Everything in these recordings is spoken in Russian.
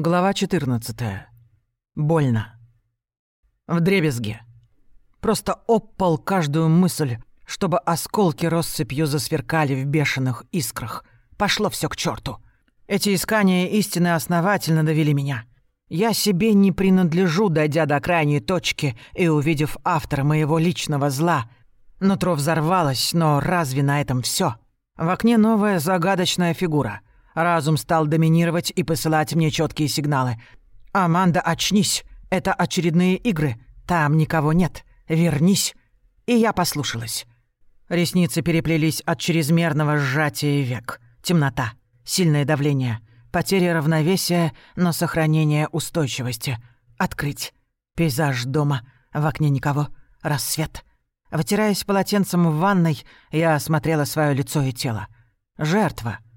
Глава 14. Больно. В дребезге. Просто опал каждую мысль, чтобы осколки россыпью засверкали в бешеных искрах. Пошло все к черту. Эти искания истины основательно довели меня. Я себе не принадлежу, дойдя до крайней точки и увидев автора моего личного зла. Нутро взорвалось, но разве на этом все? В окне новая загадочная фигура — Разум стал доминировать и посылать мне четкие сигналы. «Аманда, очнись! Это очередные игры. Там никого нет. Вернись!» И я послушалась. Ресницы переплелись от чрезмерного сжатия век. Темнота, сильное давление, потеря равновесия, но сохранение устойчивости. Открыть. Пейзаж дома, в окне никого. Рассвет. Вытираясь полотенцем в ванной, я осмотрела свое лицо и тело. Жертва —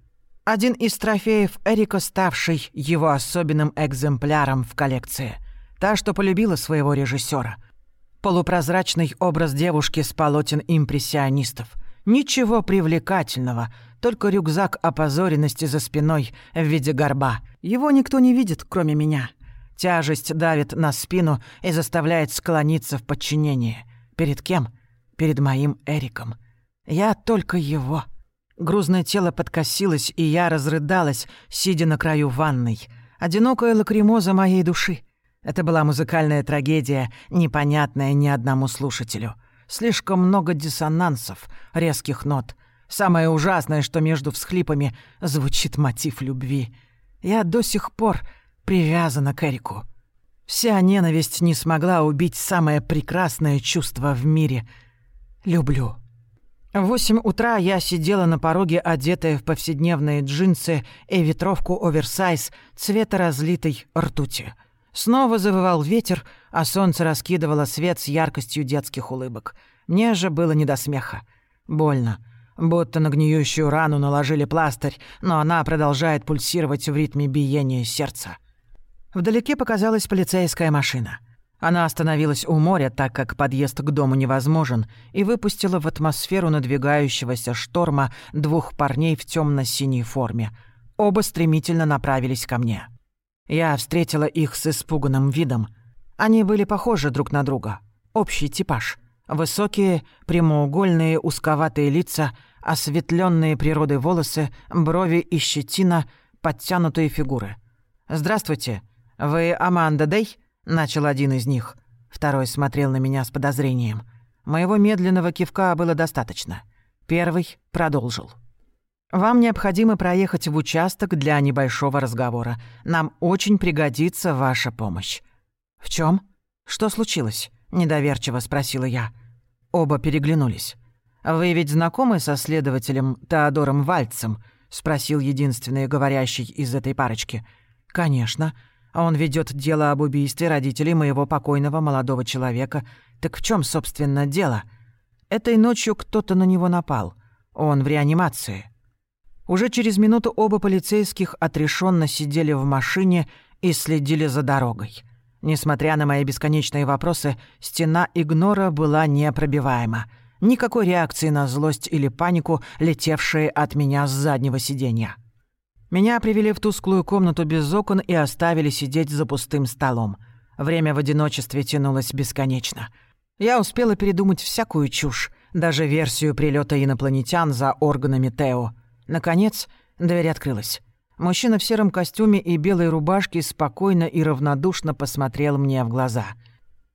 один из трофеев Эрика, ставший его особенным экземпляром в коллекции. Та, что полюбила своего режиссера. Полупрозрачный образ девушки с полотен импрессионистов. Ничего привлекательного, только рюкзак опозоренности за спиной в виде горба. Его никто не видит, кроме меня. Тяжесть давит на спину и заставляет склониться в подчинении. Перед кем? Перед моим Эриком. Я только его. Грузное тело подкосилось, и я разрыдалась, сидя на краю ванной. Одинокая лакримоза моей души. Это была музыкальная трагедия, непонятная ни одному слушателю. Слишком много диссонансов, резких нот. Самое ужасное, что между всхлипами звучит мотив любви. Я до сих пор привязана к Эрику. Вся ненависть не смогла убить самое прекрасное чувство в мире. Люблю. В восемь утра я сидела на пороге, одетая в повседневные джинсы и ветровку оверсайз цвета разлитой ртути. Снова завывал ветер, а солнце раскидывало свет с яркостью детских улыбок. Мне же было не до смеха. Больно. Будто на гниющую рану наложили пластырь, но она продолжает пульсировать в ритме биения сердца. Вдалеке показалась полицейская машина — она остановилась у моря, так как подъезд к дому невозможен, и выпустила в атмосферу надвигающегося шторма двух парней в темно синей форме. Оба стремительно направились ко мне. Я встретила их с испуганным видом. Они были похожи друг на друга. Общий типаж. Высокие, прямоугольные, узковатые лица, осветленные природой волосы, брови и щетина, подтянутые фигуры. «Здравствуйте. Вы Аманда Дэй?» — начал один из них. Второй смотрел на меня с подозрением. Моего медленного кивка было достаточно. Первый продолжил. «Вам необходимо проехать в участок для небольшого разговора. Нам очень пригодится ваша помощь». «В чем? Что случилось?» — недоверчиво спросила я. Оба переглянулись. «Вы ведь знакомы со следователем Теодором Вальцем?» — спросил единственный говорящий из этой парочки. «Конечно. А он ведет дело об убийстве родителей моего покойного молодого человека. Так в чем, собственно, дело? Этой ночью кто-то на него напал. Он в реанимации. Уже через минуту оба полицейских отрешенно сидели в машине и следили за дорогой. Несмотря на мои бесконечные вопросы, стена игнора была непробиваема. Никакой реакции на злость или панику, летевшие от меня с заднего сиденья. Меня привели в тусклую комнату без окон и оставили сидеть за пустым столом. Время в одиночестве тянулось бесконечно. Я успела передумать всякую чушь, даже версию прилета инопланетян за органами Тео. Наконец, дверь открылась. Мужчина в сером костюме и белой рубашке спокойно и равнодушно посмотрел мне в глаза.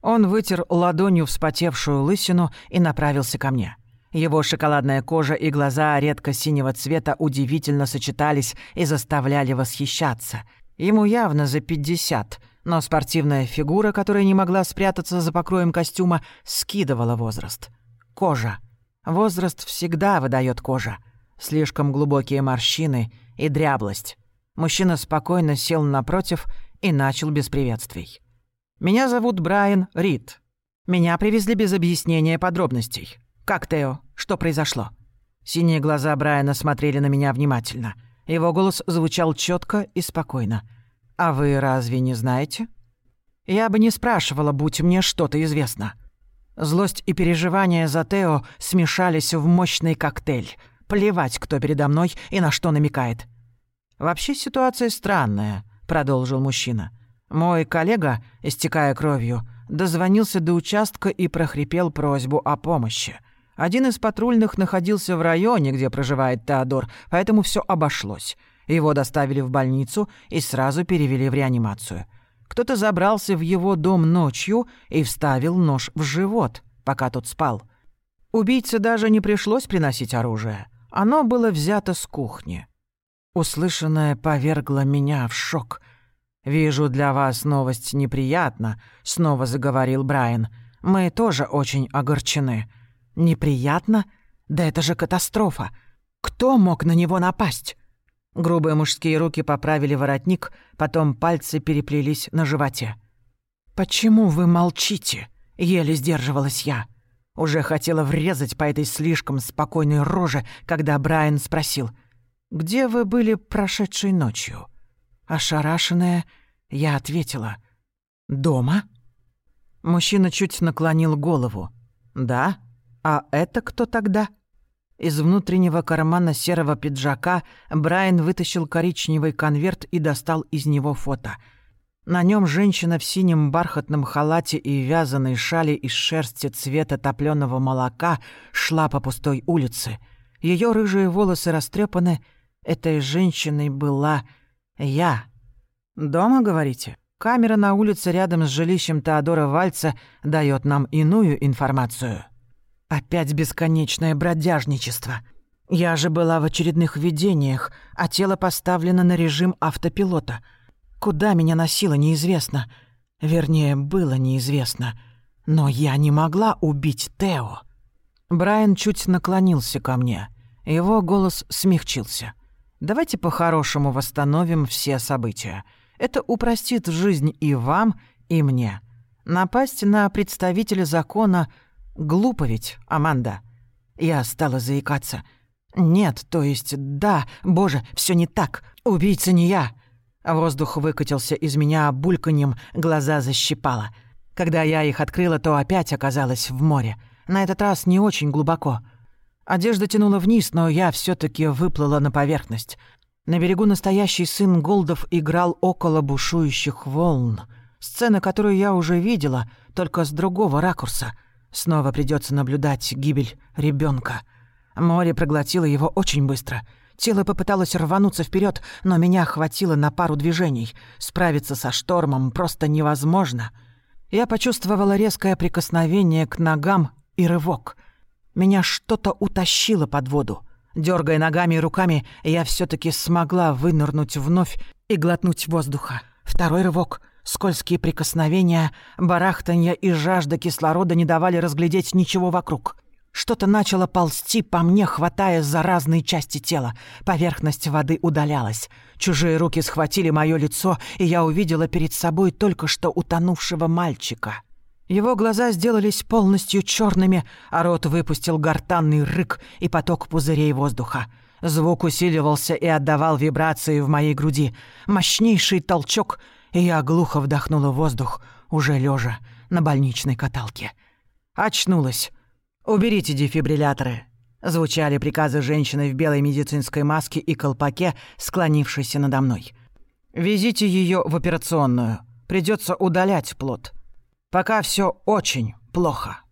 Он вытер ладонью вспотевшую лысину и направился ко мне. Его шоколадная кожа и глаза редко-синего цвета удивительно сочетались и заставляли восхищаться. Ему явно за пятьдесят, но спортивная фигура, которая не могла спрятаться за покроем костюма, скидывала возраст. Кожа. Возраст всегда выдает кожа. Слишком глубокие морщины и дряблость. Мужчина спокойно сел напротив и начал без приветствий. «Меня зовут Брайан Рид. Меня привезли без объяснения подробностей. Как Тео?» Что произошло?» Синие глаза Брайана смотрели на меня внимательно. Его голос звучал четко и спокойно. «А вы разве не знаете?» «Я бы не спрашивала, будь мне что-то известно». Злость и переживания за Тео смешались в мощный коктейль. Плевать, кто передо мной и на что намекает. Вообще ситуация странная. — продолжил мужчина. «Мой коллега, истекая кровью, дозвонился до участка и прохрипел просьбу о помощи. Один из патрульных находился в районе, где проживает Теодор, поэтому все обошлось. Его доставили в больницу и сразу перевели в реанимацию. Кто-то забрался в его дом ночью и вставил нож в живот, пока тот спал. Убийце даже не пришлось приносить оружие. Оно было взято с кухни. Услышанное повергло меня в шок. «Вижу, для вас новость неприятна», — снова заговорил Брайан. «Мы тоже очень огорчены». «Неприятно? Да это же катастрофа! Кто мог на него напасть?» Грубые мужские руки поправили воротник, потом пальцы переплелись на животе. «Почему вы молчите?» — еле сдерживалась я. Уже хотела врезать по этой слишком спокойной роже, когда Брайан спросил, «Где вы были прошедшей ночью?» Ошарашенная, я ответила, «Дома?» Мужчина чуть наклонил голову. «Да? А это кто тогда?» Из внутреннего кармана серого пиджака Брайан вытащил коричневый конверт и достал из него фото. На нем женщина в синем бархатном халате и вязаной шали из шерсти цвета топленого молока шла по пустой улице. Ее рыжие волосы растрепаны. Этой женщиной была я. «Дома, говорите?» Камера на улице рядом с жилищем Теодора Вальца дает нам иную информацию. Опять бесконечное бродяжничество. Я же была в очередных видениях, а тело поставлено на режим автопилота. Куда меня носило, неизвестно. Вернее, было неизвестно. Но я не могла убить Тео. Брайан чуть наклонился ко мне. Его голос смягчился. «Давайте по-хорошему восстановим все события. Это упростит жизнь и вам, и мне. Напасть на представителя закона — Глупо ведь, Аманда. Я стала заикаться. Нет, то есть да, боже, все не так. Убийца не я. Воздух выкатился из меня бульканьем, глаза защипало. Когда я их открыла, то опять оказалась в море. На этот раз не очень глубоко. Одежда тянула вниз, но я все таки выплыла на поверхность. На берегу настоящий сын Голдов играл около бушующих волн. Сцена, которую я уже видела, только с другого ракурса — Снова придется наблюдать гибель ребенка. Море проглотило его очень быстро. Тело попыталось рвануться вперед, но меня хватило на пару движений. Справиться со штормом просто невозможно. Я почувствовала резкое прикосновение к ногам и рывок. Меня что-то утащило под воду. Дергая ногами и руками, я все таки смогла вынырнуть вновь и глотнуть воздуха. Второй рывок — Скользкие прикосновения, барахтанье и жажда кислорода не давали разглядеть ничего вокруг. Что-то начало ползти по мне, хватая за разные части тела. Поверхность воды удалялась. Чужие руки схватили мое лицо, и я увидела перед собой только что утонувшего мальчика. Его глаза сделались полностью черными, а рот выпустил гортанный рык и поток пузырей воздуха. Звук усиливался и отдавал вибрации в моей груди. Мощнейший толчок — и я глухо вдохнула воздух, уже лежа на больничной каталке. Очнулась. «Уберите дефибрилляторы», — звучали приказы женщины в белой медицинской маске и колпаке, склонившейся надо мной. «Везите ее в операционную. Придется удалять плод. Пока все очень плохо».